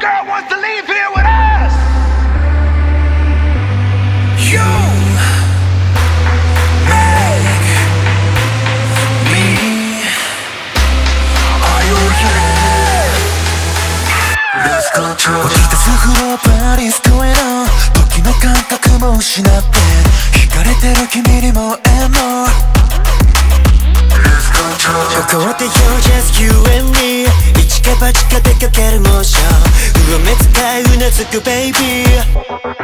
girl wants to leave here with us. You make me. Are you here? Lose control. 起きたすぐのパリストへの時の感覚も失って惹かれてる君にもえんの Lose control. ここって You're just you and me チカバチカ出かけるモーション上目伝いうなずくベイビー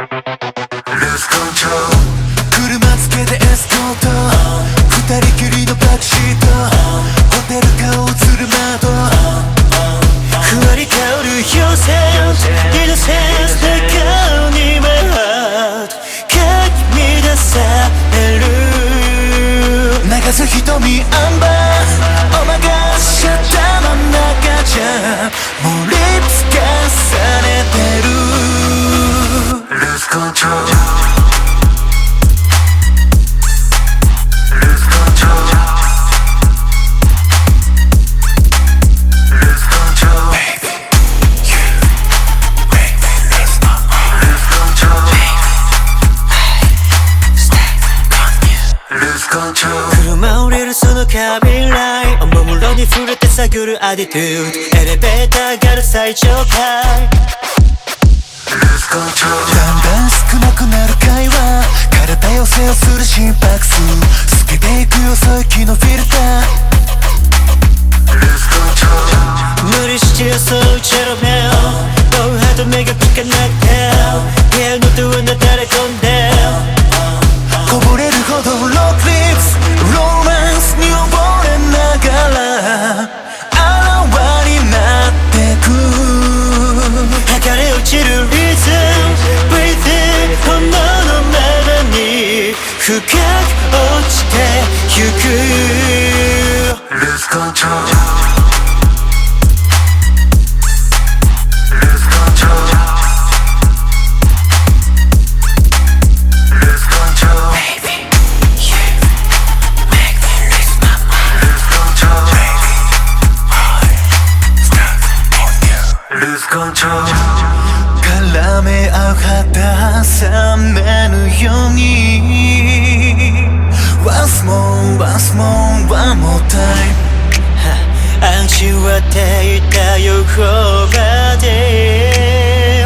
に触れて探るアディテュードエレベーターがる最上階。深く落ちてゆく Lose control. Lose control. Lose controlLoose control. Baby, I'm stuck on you. Lose control. 絡め合う肌冷めぬように once more, one more time 味わっていた横場で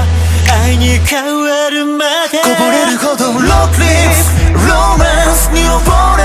愛に変わるまでこぼれるほどロックリップスロマンスに溺